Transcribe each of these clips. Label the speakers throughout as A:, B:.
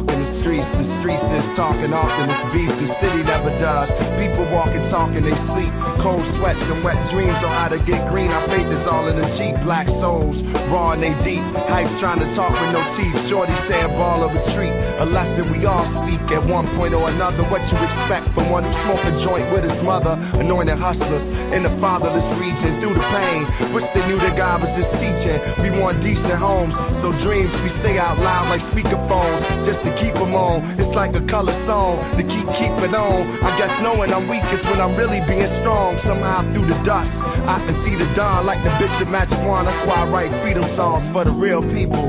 A: walking the The streets is talking often. It's beef. The city never does. People walking, talking, they sleep. Cold sweats and wet dreams on how to get green. Our faith is all in the cheap. Black souls, raw and they deep. Hype's trying to talk with no teeth. Shorty saying ball of retreat. A lesson we all speak at one point or another. What you expect from one who smoke a joint with his mother? Anointed hustlers in the fatherless region through the pain. Wish they knew that God was just teaching. We want decent homes, so dreams we say out loud like speakerphones just to keep them on. It's like a color song to keep keeping on. I guess knowing I'm weak is when I'm really being strong. Somehow through the dust, I can see the dawn like the Bishop Magic Wand. That's why I write freedom songs for the real people.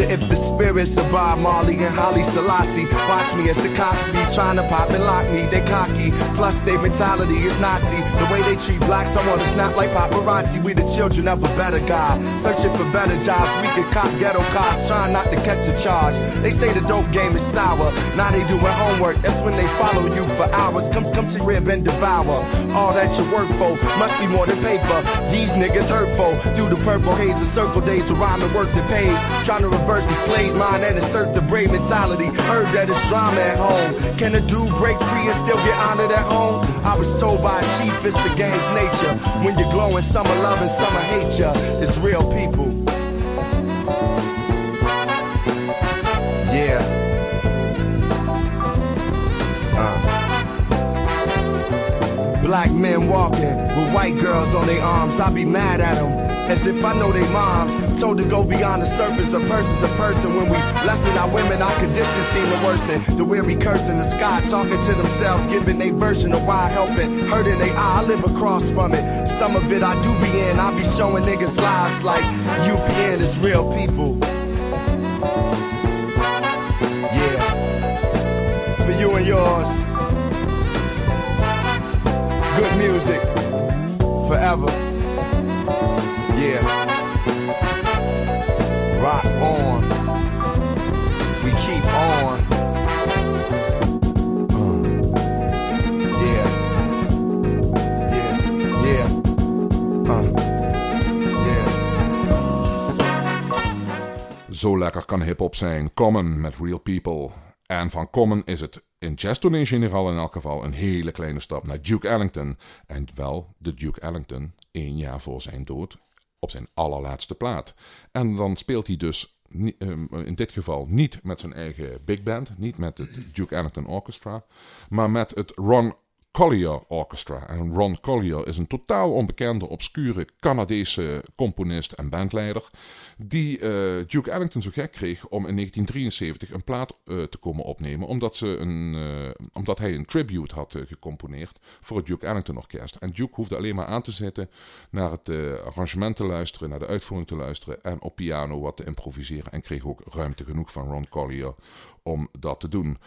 A: Wonder if the spirits of Bob Marley and Holly Selassie watch me as the cops be trying to pop and lock me. They cocky, plus their mentality is Nazi. The way they treat blacks, I want to snap like paparazzi. We the children of a better God, searching for better jobs. We could cop ghetto cops, trying not to catch a charge. They say the dope game is sour. Now they doing homework. That's when they follow you for hours. Come, come to rib and devour. All that you work for must be more than paper. These niggas hurtful. Through the purple haze of circle days rhyme and work that pays. Trying to reverse the slave mind and assert the brave mentality. Heard that it's drama at home. Can a dude break free and still get honored at home? I was told by a chief it's the game's nature. When you're glowing, some are loving, some are hate ya. It's real people. Yeah. Uh. Black men walking with white girls on their arms. I be mad at them as if I know they moms. Told to go beyond the surface, a person's a person. When we lessen our women, our conditions seem to worsen. The weary cursing the sky, talking to themselves, giving their version of why helping. Hurting they eye, I live across from it. Some of it I do be in, I be showing niggas lives like UPN is real people. Yeah. For you and yours. Good music. Forever. Yeah. On. We keep on. Uh. Uh.
B: Zo lekker kan hip-hop zijn. Common met Real People. En van Common is het in Jazz Tournee Generaal in elk geval een hele kleine stap naar Duke Ellington. En wel de Duke Ellington één jaar voor zijn dood op zijn allerlaatste plaat. En dan speelt hij dus ehm, in dit geval niet met zijn eigen big band, niet met het Duke Ellington Orchestra, maar met het Ron Collier Orchestra. En Ron Collier is een totaal onbekende, obscure Canadese componist en bandleider. Die uh, Duke Ellington zo gek kreeg om in 1973 een plaat uh, te komen opnemen. Omdat, ze een, uh, omdat hij een tribute had gecomponeerd voor het Duke Ellington Orkest. En Duke hoefde alleen maar aan te zetten naar het arrangement te luisteren, naar de uitvoering te luisteren. En op piano wat te improviseren. En kreeg ook ruimte genoeg van Ron Collier om dat te doen.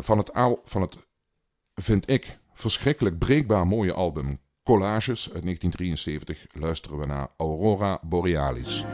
B: van, het, van het, vind ik, verschrikkelijk breekbaar mooie album Collages uit 1973 luisteren we naar Aurora Borealis.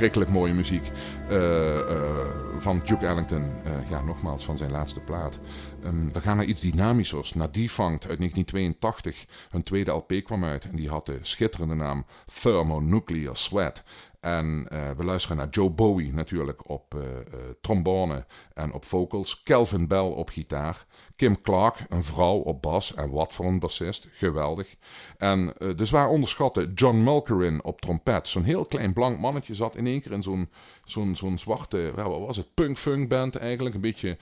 B: Verschrikkelijk mooie muziek van Duke Ellington. ja, nogmaals, van zijn laatste plaat. Um, we gaan naar iets dynamischers. Naar Defunct uit 1982. Hun tweede LP kwam uit en die had de schitterende naam Thermonuclear Sweat. En uh, we luisteren naar Joe Bowie natuurlijk op uh, uh, trombone en op vocals. Kelvin Bell op gitaar. Kim Clark, een vrouw op bas. En wat voor een bassist. Geweldig. En de zwaar onderschatte John Mulkerin op trompet. Zo'n heel klein blank mannetje zat in één keer in zo'n zo'n zo'n zwarte, wat was het, punk-funk band eigenlijk. Een beetje,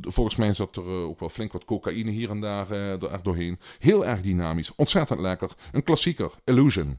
B: volgens mij zat er ook wel flink wat cocaïne hier en daar er doorheen. Heel erg dynamisch. Ontzettend lekker. Een klassieker. Illusion.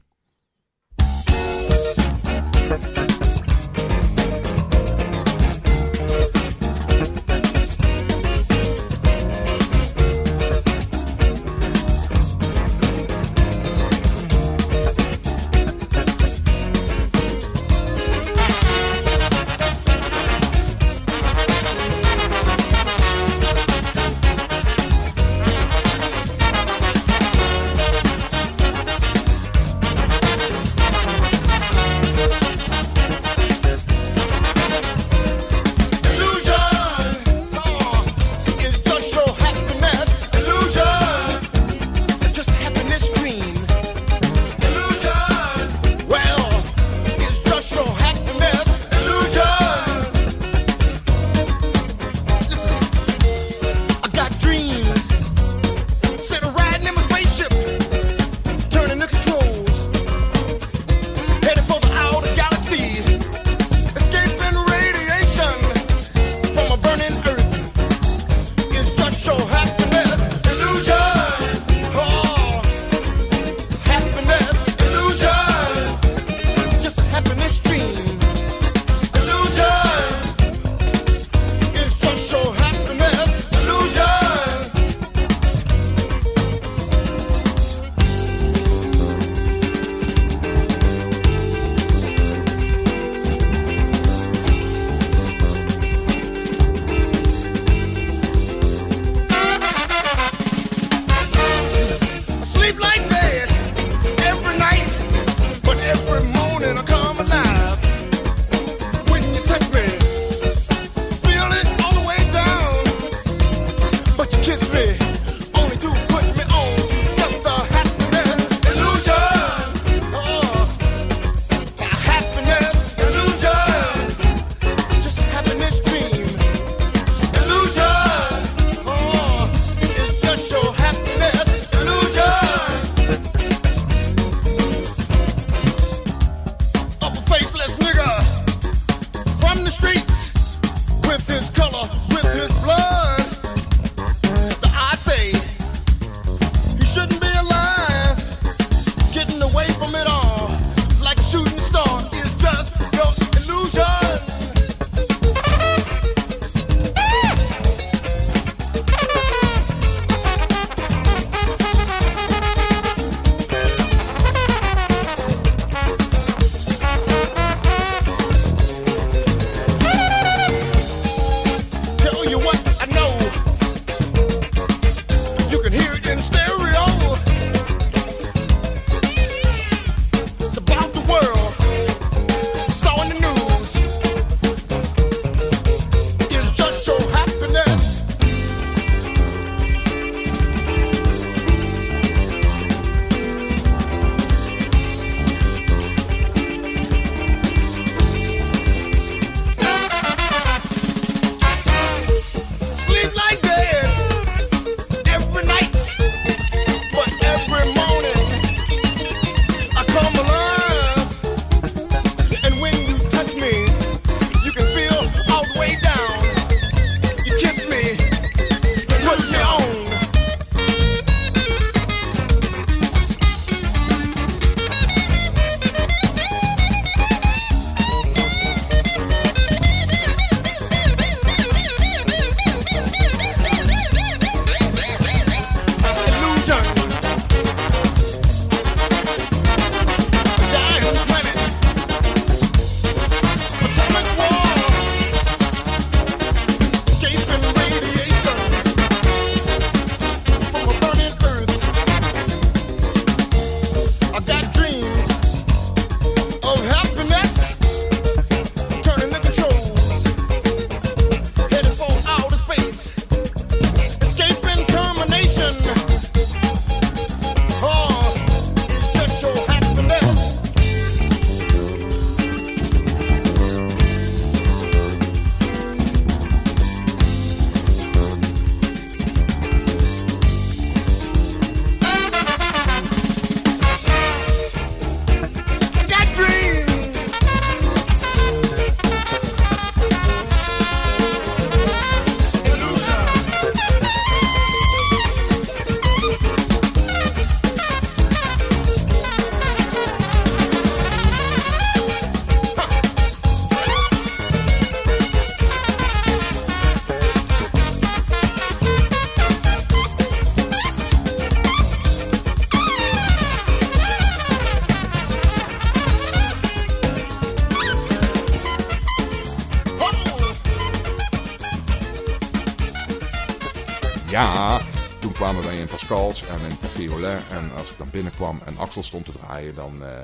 B: En in Violet. En als ik dan binnenkwam en Axel stond te draaien, dan uh,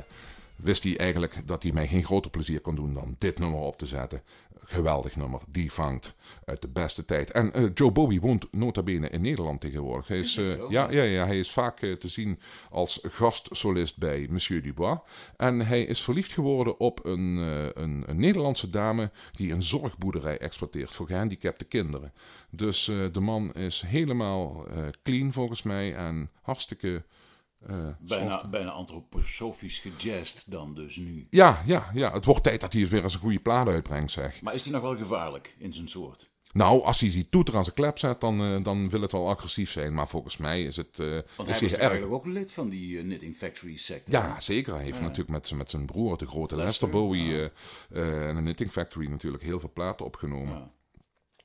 B: wist hij eigenlijk dat hij mij geen groter plezier kon doen dan dit nummer op te zetten. Geweldig nummer, Defunct, uit de beste tijd. En uh, Joe Bowie woont nota bene in Nederland tegenwoordig. Hij is, uh, ja, ja, ja, hij is vaak te zien als gastsolist bij Monsieur Dubois. En hij is verliefd geworden op een, een, een Nederlandse dame die een zorgboerderij exploiteert voor gehandicapte kinderen. Dus de man is helemaal clean volgens mij en hartstikke
C: uh, bijna, bijna antroposofisch gejazzed dan dus nu.
B: Ja, ja, ja, het wordt tijd dat hij eens weer eens een goede plaat uitbrengt, zeg.
C: Maar is hij nog wel gevaarlijk in zijn soort?
B: Nou, als hij die toeter aan zijn klep zet, dan, uh, dan wil het wel agressief zijn. Maar volgens mij is het. Uh,
C: Want hij is, eigenlijk ook lid van die uh, Knitting Factory sector.
B: Ja, zeker. Hij heeft natuurlijk met, met zijn broer, de grote Lester, Lester Bowie, en de Knitting Factory natuurlijk heel veel platen opgenomen.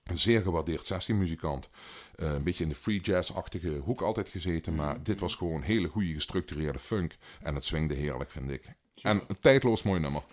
B: Een zeer gewaardeerd sessiemuzikant. Uh, een beetje in de free jazz-achtige hoek altijd gezeten. Maar mm. dit was gewoon hele goede gestructureerde funk. En het swingde heerlijk, vind ik. En een tijdloos mooi nummer.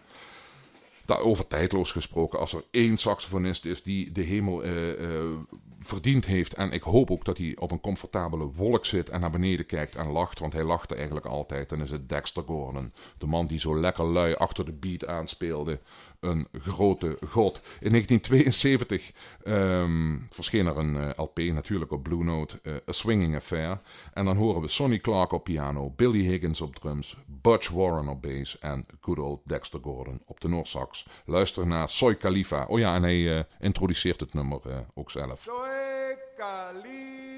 B: Over tijdloos gesproken, als er één saxofonist is die de hemel uh, verdiend heeft. En ik hoop ook dat hij op een comfortabele wolk zit en naar beneden kijkt en lacht. Want hij lachte eigenlijk altijd. Dan is het Dexter Gordon. De man die zo lekker lui achter de beat aanspeelde een grote god. In 1972 um, verscheen er een eh, LP natuurlijk op Blue Note, uh, A Swinging Affair. En dan horen we Sonny Clark op piano, Billy Higgins op drums, Butch Warren op bass en good old Dexter Gordon op de sax. Luister naar Soy Khalifa. Oh ja, en hij uh, introduceert het nummer ook zelf. Soy Khalifa.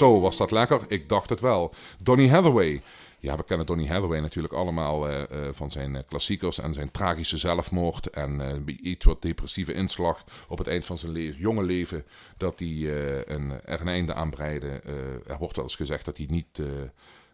B: Zo, was dat lekker? Ik dacht het wel. Donny Hathaway. Ja, we kennen Donny Hathaway natuurlijk allemaal uh, uh, van zijn uh, klassiekers en zijn tragische zelfmoord. En iets wat depressieve inslag op het eind van zijn jonge leven. Dat hij een, er een einde aan breidde. er wordt wel eens gezegd dat hij niet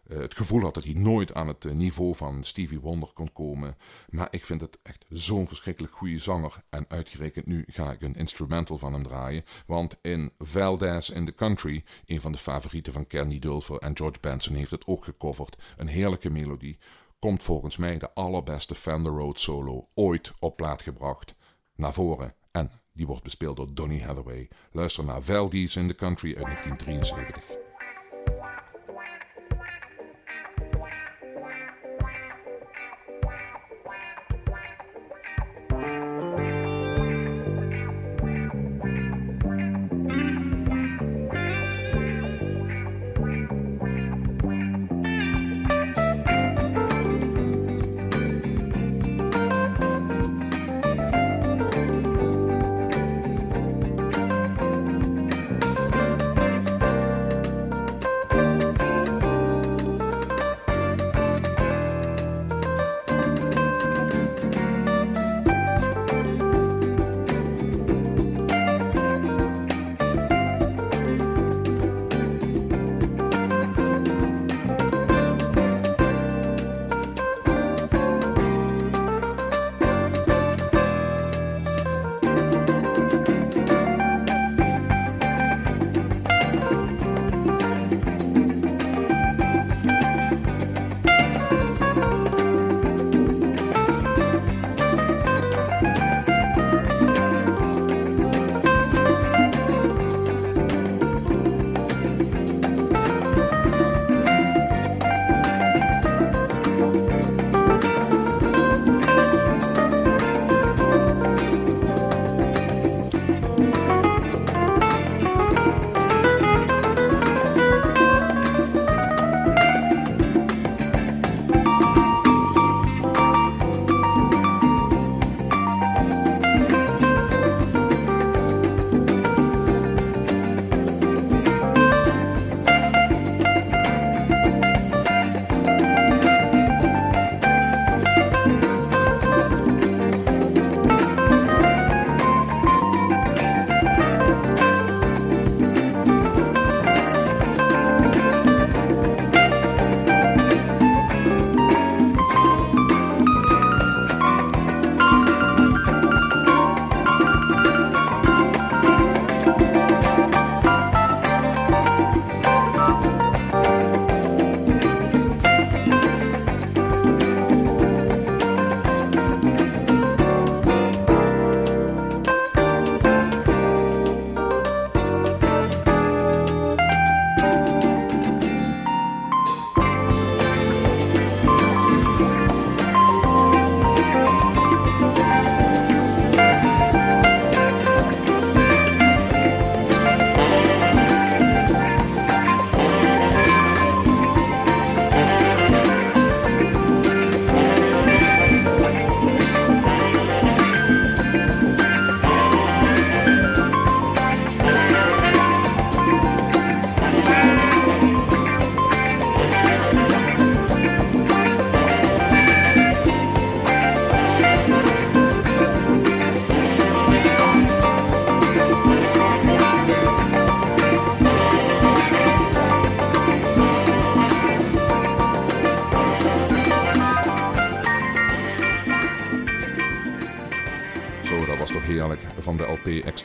B: het gevoel had dat hij nooit aan het uh, niveau van Stevie Wonder kon komen. Maar ik vind het echt zo'n verschrikkelijk goede zanger. En uitgerekend nu ga ik een instrumental van hem draaien. Want in Valdez in the Country, een van de favorieten van Kenny Dulfer en George Benson, heeft het ook gecoverd. Een heerlijke melodie. Komt volgens mij de allerbeste Fender Road solo ooit op plaat gebracht naar voren. En die wordt bespeeld door Donny Hathaway. Luister naar Valdez in the Country uit 1973.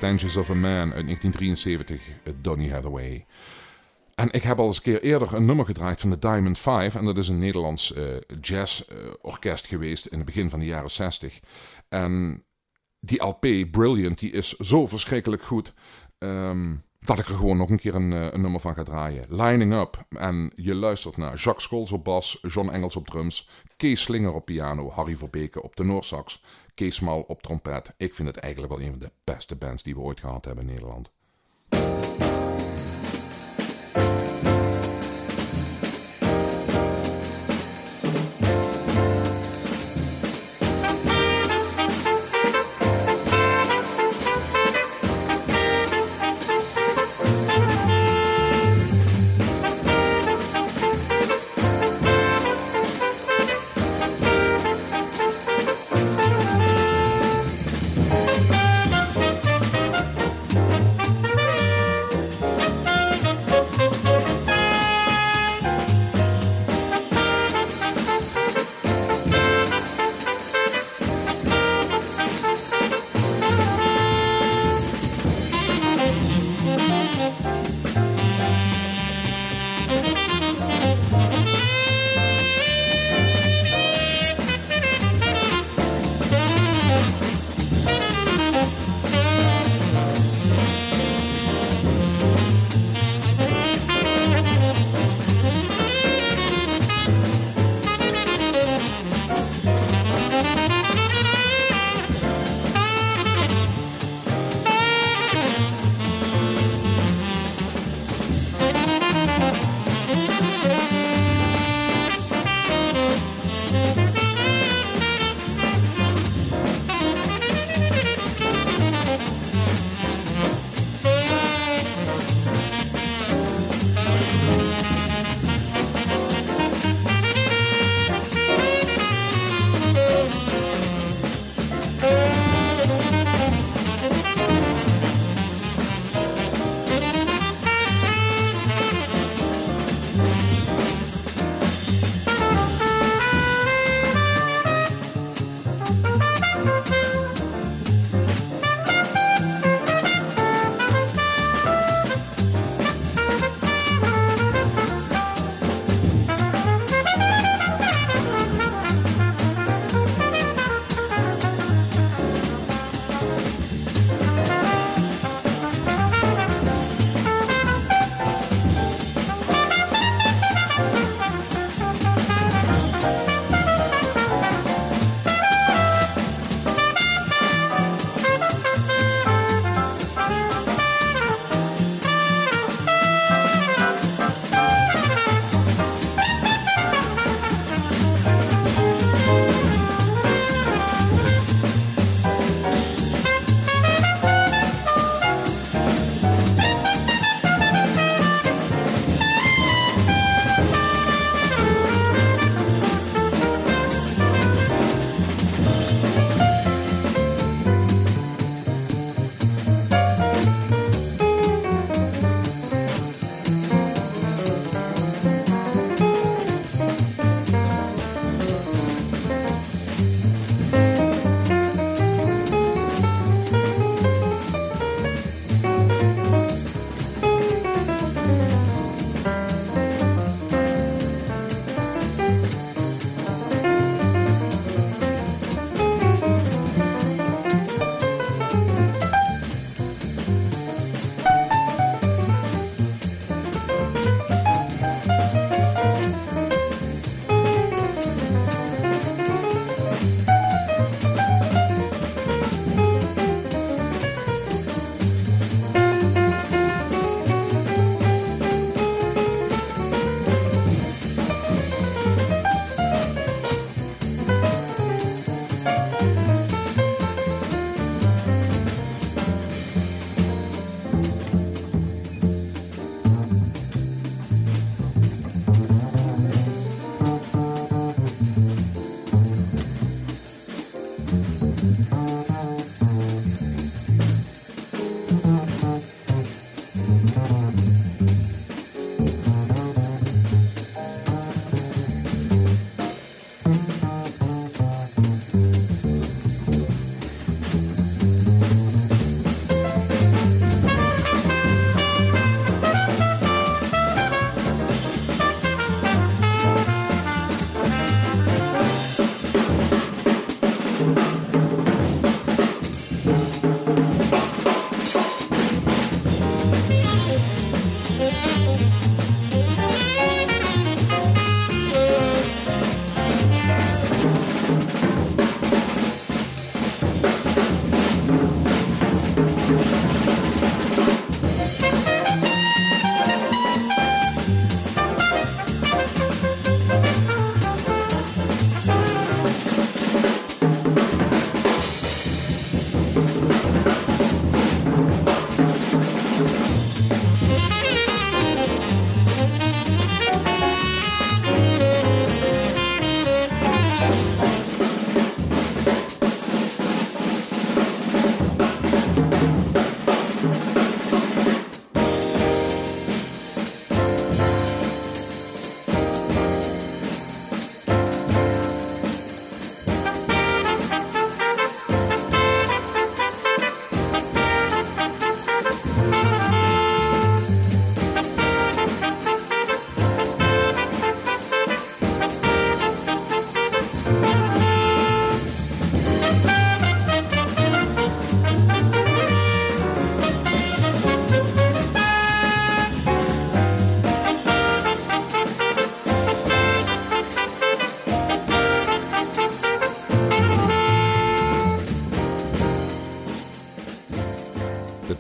B: Extensions of a Man uit 1973, Donny Hathaway. En ik heb al eens een keer eerder een nummer gedraaid van de Diamond Five. En dat is een Nederlands uh, jazzorkest geweest in het begin van de jaren 60. En die LP, Brilliant, die is zo verschrikkelijk goed. Ehm, dat ik er gewoon nog een keer een, eh, een, nummer van ga draaien. Lining Up. En je luistert naar Jacques Scholz op bas, John Engels op drums, Kees Slinger op piano, Harry Verbeke op tenorsax, Kees Mal op trompet. Ik vind het eigenlijk wel een van de beste bands die we ooit gehad hebben in Nederland.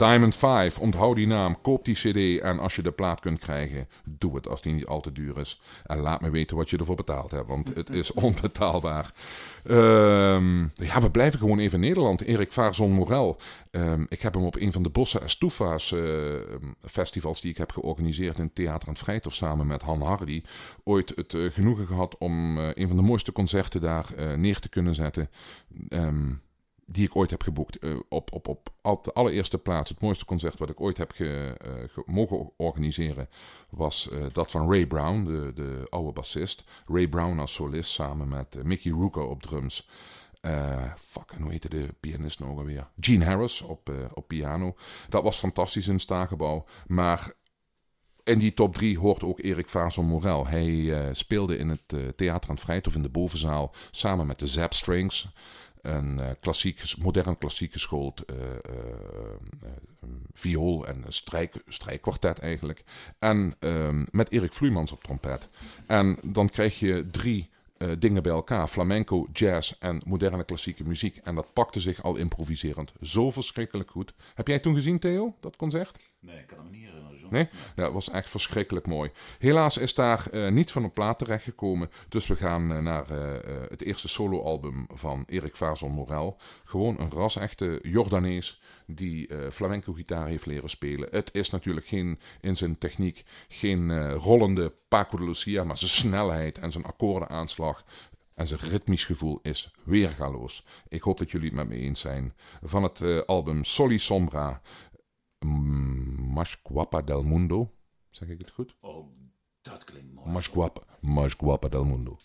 B: Diamond 5, onthoud die naam, koop die cd en als je de plaat kunt krijgen, doe het als die niet al te duur is. En laat me weten wat je ervoor betaald hebt, want het is onbetaalbaar. Ehm, ja, we blijven gewoon even in Nederland. Erik Vaarson Morel. Ehm, ik heb hem op een van de Bossen Estufa's uh, festivals die ik heb georganiseerd in Theater aan het Vrijthof samen met Han Hardy. Ooit het uh, genoegen gehad om uh, een van de mooiste concerten daar neer te kunnen zetten. Um, die ik ooit heb geboekt. Uh, op, op, op, op de allereerste plaats, het mooiste concert wat ik ooit heb ge, mogen organiseren, was uh, dat van Ray Brown, de, de oude bassist. Ray Brown als solist samen met Mickey Rooker op drums. fuck, en hoe heette de pianist nou alweer? Gene Harris op, op piano. Dat was fantastisch in het Stagebouw. Maar in die top 3 hoort ook Erik Vason Morel. Hij speelde in het Theater aan het Vrijthof in de bovenzaal samen met de Zap Strings een uh, klassiek, modern klassiek geschoold uh, uh, viool en strijk, strijkkwartet eigenlijk. En ehm, met Erik Vloeimans op trompet. En dan krijg je drie dingen bij elkaar: flamenco, jazz en moderne klassieke muziek. En dat pakte zich al improviserend zo verschrikkelijk goed. Heb jij toen gezien, Theo, dat concert?
C: Nee, ik kan hem niet herinneren.
B: Nee? Ja, dat was echt verschrikkelijk mooi. Helaas is daar uh, niet van een plaat terechtgekomen. Dus we gaan uh, naar het eerste soloalbum van Erik Vason Morel. Gewoon een ras-echte Jordanees die eh, flamenco gitaar heeft leren spelen. Het is natuurlijk geen, in zijn techniek geen eh, rollende Paco de Lucia, maar zijn snelheid en zijn akkoordenaanslag en zijn ritmisch gevoel is weergaloos. Ik hoop dat jullie het met me eens zijn. Van het eh, album Soli Sombra, mm, Masquapa del Mundo. Zeg ik het goed?
C: Oh, dat klinkt mooi.
B: Masquapa, Masquapa del Mundo.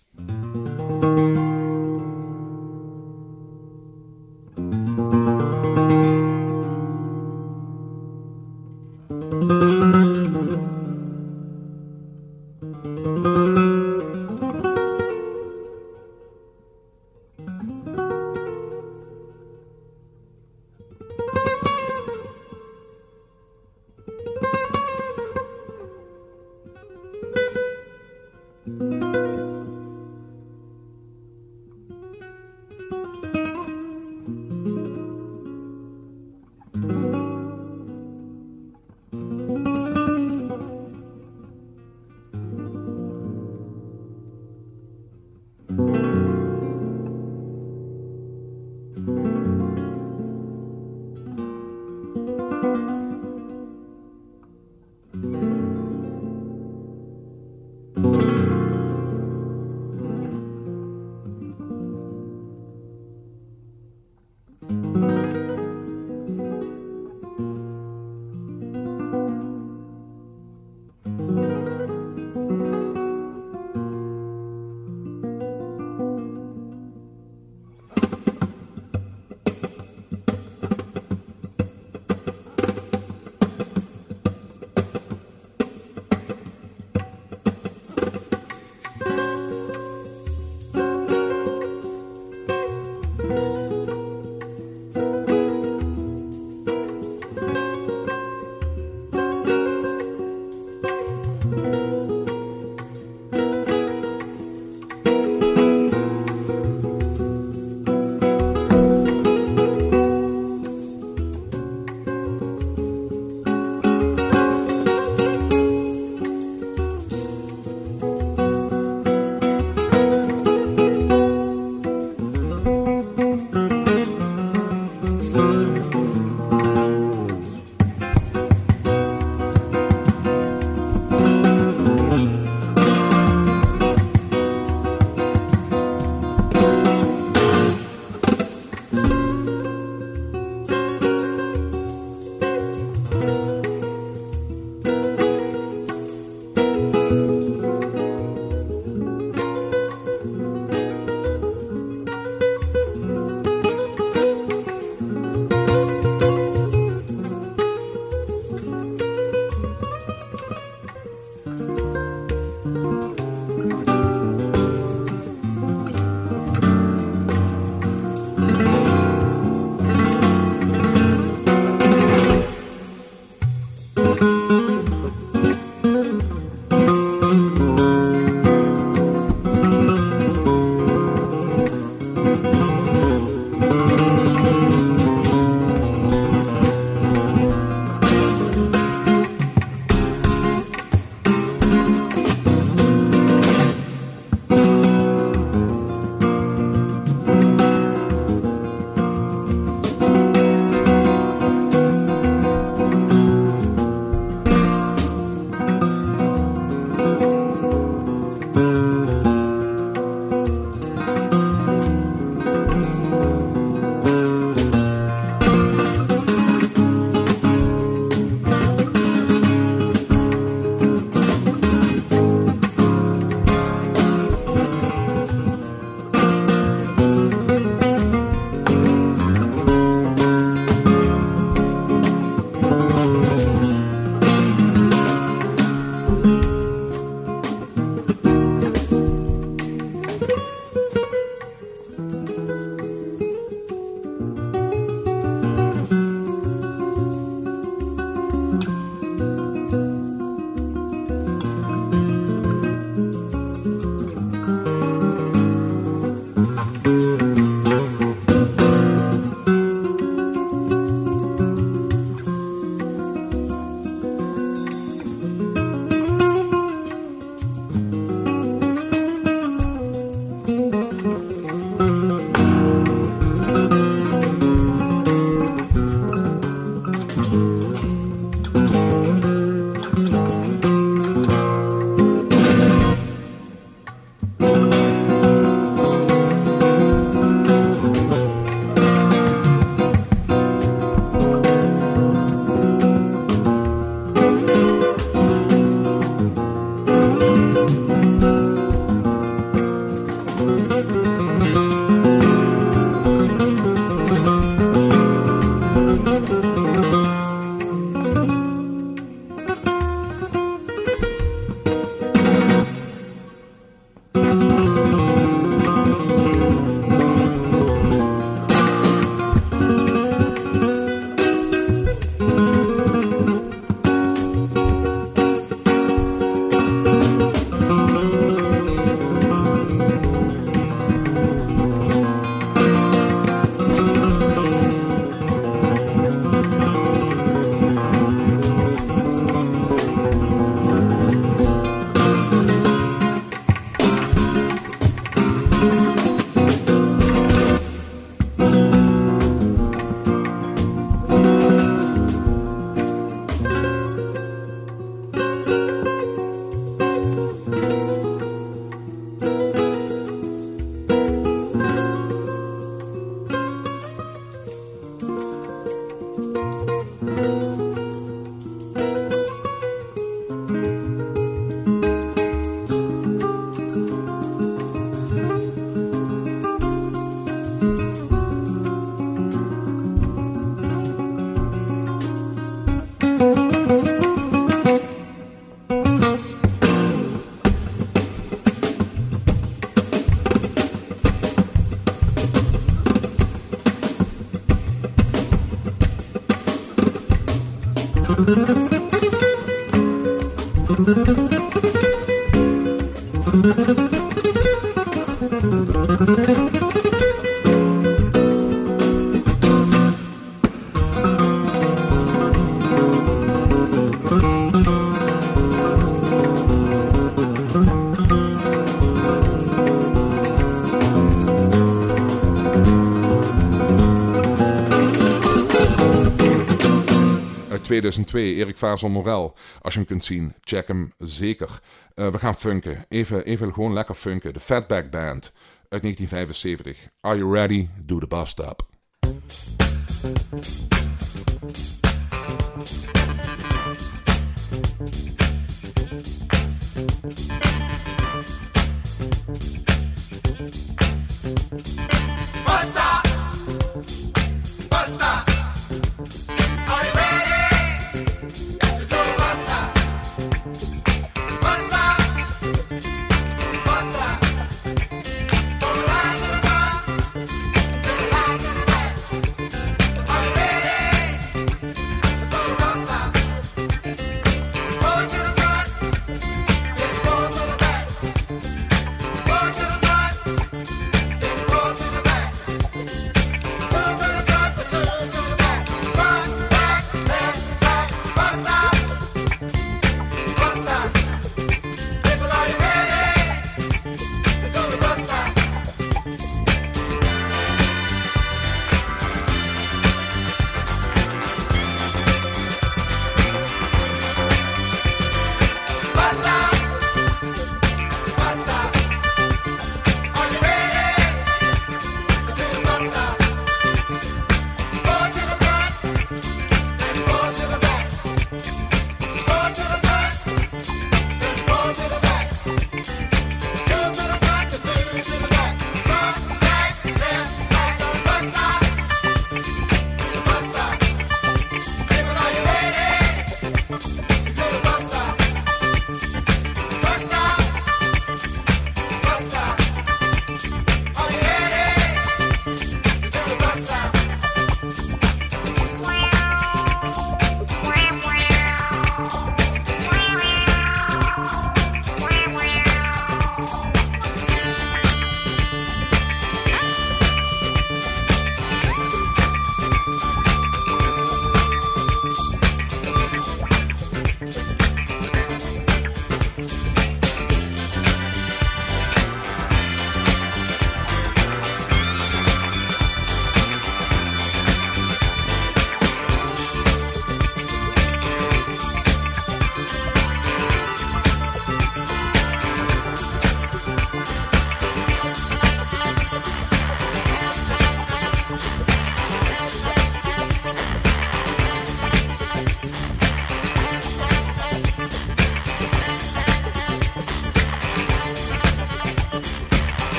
B: 2002, Erik Vazel Morel. Als je hem kunt zien, check hem zeker. Uh, we gaan funken. Even, even gewoon lekker funken. De Fatback Band uit 1975. Are you ready? Do the bus stop.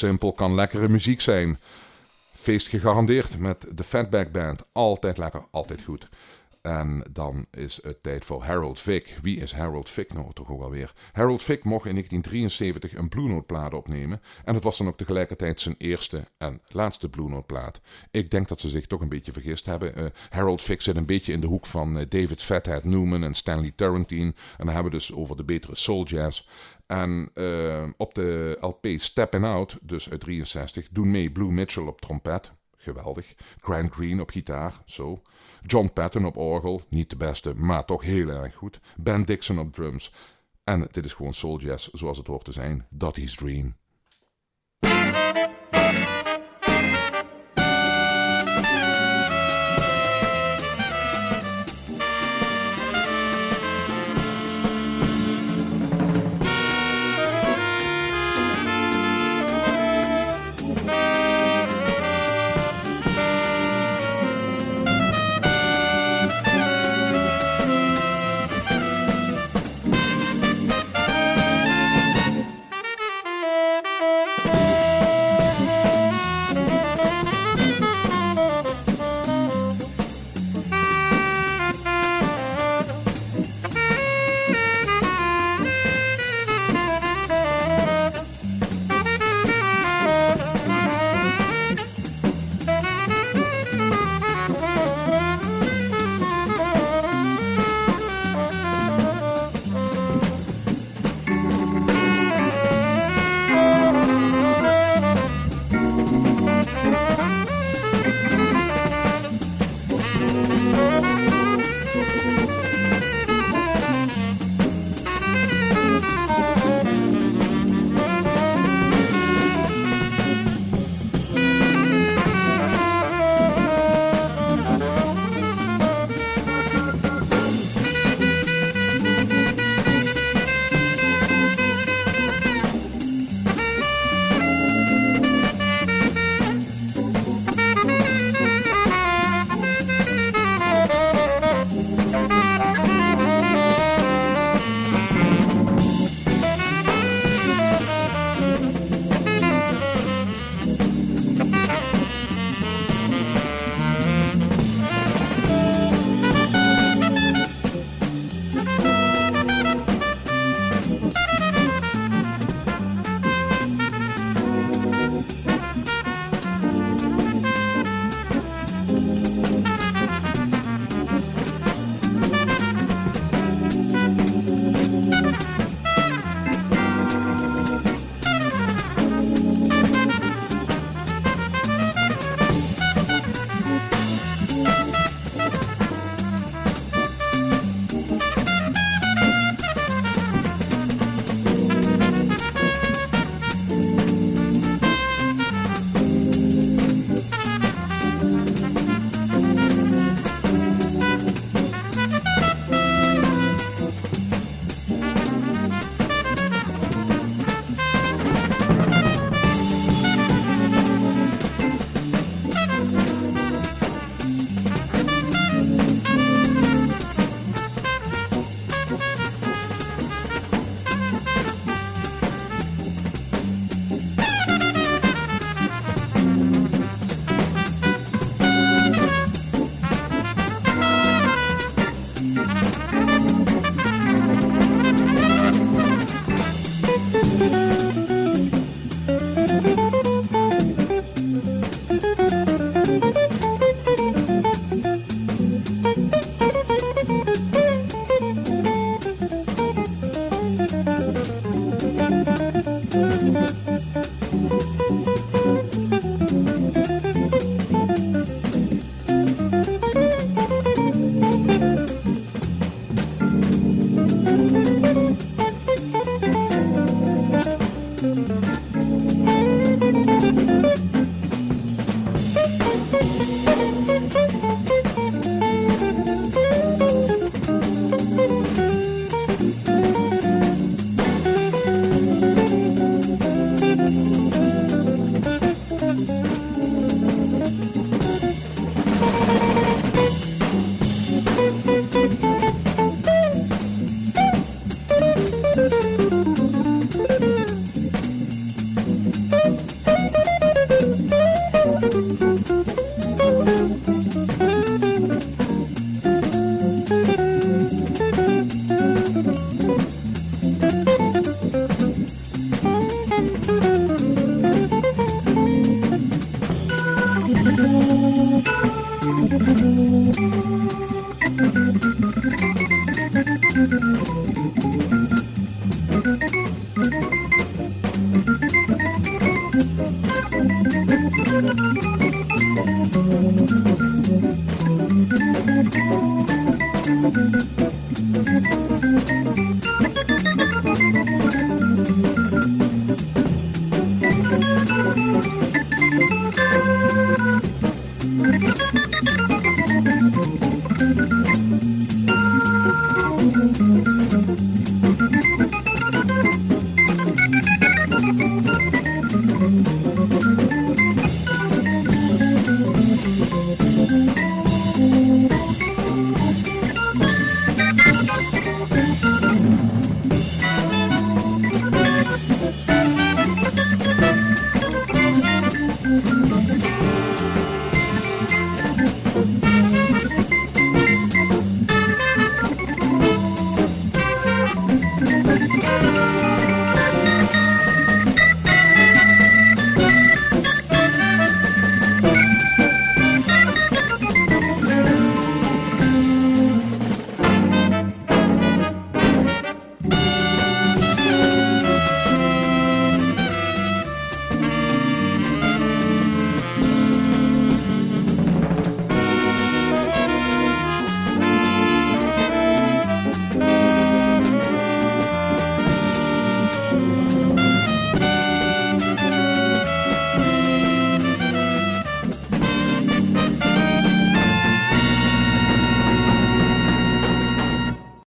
B: Simpel kan lekkere muziek zijn. Feest gegarandeerd met de Fatback Band. Altijd lekker, altijd goed. En dan is het tijd voor Harold Vick. Wie is Harold Vick nou toch ook alweer? Harold Vick mocht in 1973 een Blue Note plaat opnemen. En het was dan ook tegelijkertijd zijn eerste en laatste Blue Note plaat. Ik denk dat ze zich toch een beetje vergist hebben. Uh, Harold Vick zit een beetje in de hoek van uh, David Fathead Newman en Stanley Turrentine. En dan hebben we dus over de betere soul jazz. En uh, op de LP Steppin' Out, dus uit 63, doen mee Blue Mitchell op trompet. Geweldig. Grant Green op gitaar, zo. John Patton op orgel, niet de beste, maar toch heel erg goed. Ben Dixon op drums. En dit is gewoon soul jazz zoals het hoort te zijn. Dotty's Dream.